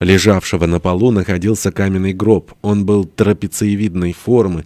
лежавшего на полу находился каменный гроб. Он был трапециевидной формы,